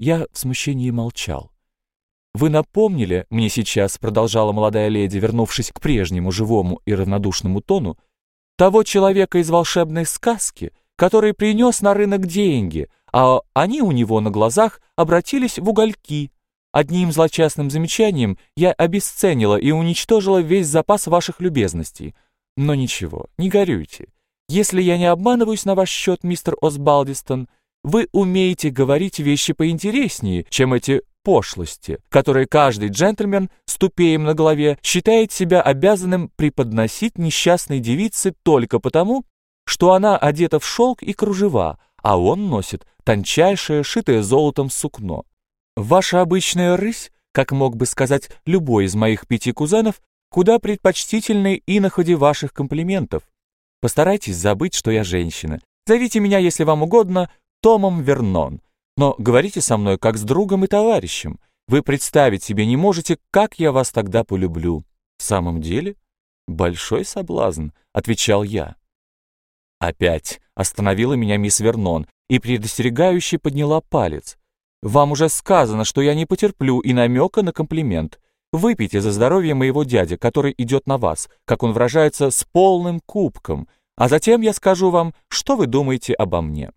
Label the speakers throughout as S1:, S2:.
S1: Я в смущении молчал. «Вы напомнили мне сейчас», — продолжала молодая леди, вернувшись к прежнему живому и равнодушному тону, «того человека из волшебной сказки, который принес на рынок деньги, а они у него на глазах обратились в угольки. Одним злочастным замечанием я обесценила и уничтожила весь запас ваших любезностей. Но ничего, не горюйте. Если я не обманываюсь на ваш счет, мистер Осбалдистон, вы умеете говорить вещи поинтереснее, чем эти пошлости, которые каждый джентльмен с тупеем на голове считает себя обязанным преподносить несчастной девице только потому, что она одета в шелк и кружева, а он носит тончайшее, шитое золотом сукно. Ваша обычная рысь, как мог бы сказать любой из моих пяти кузенов, куда предпочтительнее иноходе ваших комплиментов. Постарайтесь забыть, что я женщина. Зовите меня, если вам угодно, Томом Вернон, но говорите со мной как с другом и товарищем. Вы представить себе не можете, как я вас тогда полюблю. В самом деле? Большой соблазн, отвечал я. Опять остановила меня мисс Вернон и предостерегающе подняла палец. Вам уже сказано, что я не потерплю и намека на комплимент. Выпейте за здоровье моего дяди, который идет на вас, как он выражается, с полным кубком, а затем я скажу вам, что вы думаете обо мне.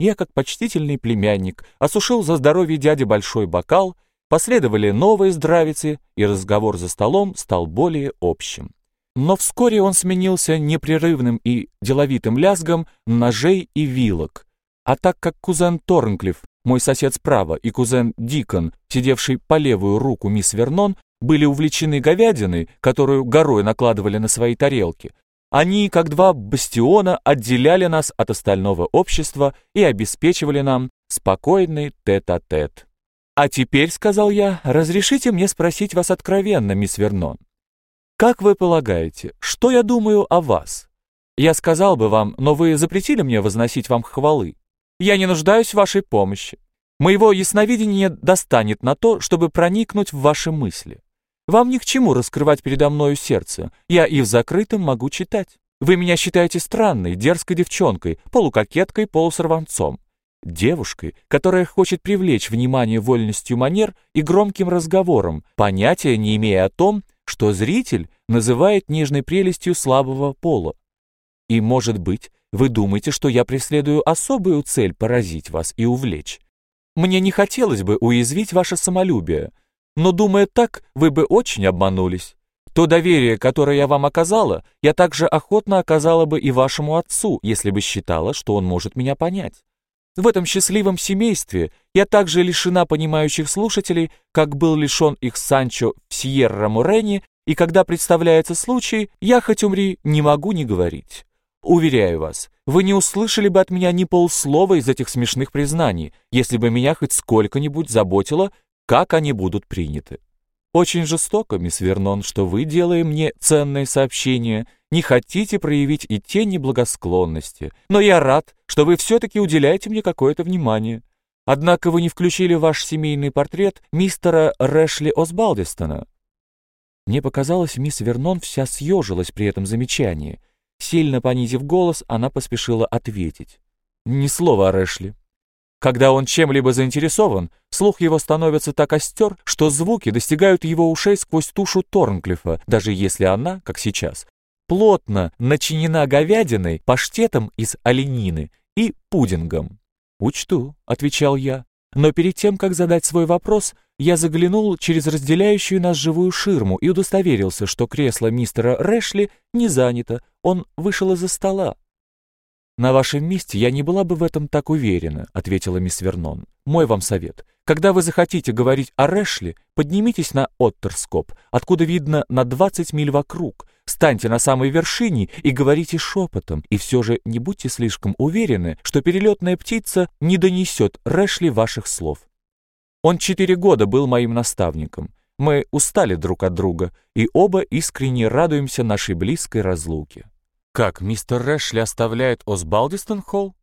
S1: Я, как почтительный племянник, осушил за здоровье дяди большой бокал, последовали новые здравицы, и разговор за столом стал более общим. Но вскоре он сменился непрерывным и деловитым лязгом ножей и вилок. А так как кузен Торнклифф, мой сосед справа, и кузен Дикон, сидевший по левую руку мисс Вернон, были увлечены говядиной, которую горой накладывали на свои тарелки, они, как два бастиона, отделяли нас от остального общества и обеспечивали нам спокойный тет-а-тет. -тет. «А теперь, — сказал я, — разрешите мне спросить вас откровенно, мисс Вернон. Как вы полагаете, что я думаю о вас? Я сказал бы вам, но вы запретили мне возносить вам хвалы. Я не нуждаюсь в вашей помощи. Моего ясновидения достанет на то, чтобы проникнуть в ваши мысли. Вам ни к чему раскрывать передо мною сердце. Я и в закрытом могу читать. Вы меня считаете странной, дерзкой девчонкой, полукокеткой, полусорванцом. Девушкой, которая хочет привлечь внимание вольностью манер и громким разговором, понятия не имея о том, что зритель называет нежной прелестью слабого пола. И, может быть, вы думаете, что я преследую особую цель поразить вас и увлечь. Мне не хотелось бы уязвить ваше самолюбие, но, думая так, вы бы очень обманулись. То доверие, которое я вам оказала, я также охотно оказала бы и вашему отцу, если бы считала, что он может меня понять. В этом счастливом семействе я также лишена понимающих слушателей, как был лишен их Санчо в Сьерра-Мурене, и когда представляется случай, я, хоть умри, не могу не говорить. Уверяю вас, вы не услышали бы от меня ни полслова из этих смешных признаний, если бы меня хоть сколько-нибудь заботило, как они будут приняты. Очень жестоко, мисс Вернон, что вы, делая мне ценное сообщение, не хотите проявить и тень неблагосклонности, но я рад, что вы все-таки уделяете мне какое-то внимание. Однако вы не включили в ваш семейный портрет мистера Рэшли Осбалдистона. Мне показалось, мисс Вернон вся съежилась при этом замечании. Сильно понизив голос, она поспешила ответить. «Ни слова о Рэшли. Когда он чем-либо заинтересован, слух его становится так остер, что звуки достигают его ушей сквозь тушу Торнклифа, даже если она, как сейчас, плотно начинена говядиной, паштетом из оленины и пудингом. «Учту», — отвечал я. Но перед тем, как задать свой вопрос, я заглянул через разделяющую нас живую ширму и удостоверился, что кресло мистера Рэшли не занято, он вышел из-за стола. «На вашем месте я не была бы в этом так уверена», — ответила мисс Вернон. «Мой вам совет. Когда вы захотите говорить о Рэшли, поднимитесь на Оттерскоп, откуда видно на 20 миль вокруг, станьте на самой вершине и говорите шепотом, и все же не будьте слишком уверены, что перелетная птица не донесет Рэшли ваших слов. Он четыре года был моим наставником. Мы устали друг от друга, и оба искренне радуемся нашей близкой разлуке. «Как, мистер Рэшли оставляет Осбалдистон-Холл?»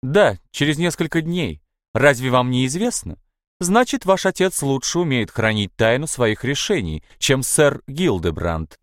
S1: «Да, через несколько дней. Разве вам не известно? Значит, ваш отец лучше умеет хранить тайну своих решений, чем сэр Гилдебранд.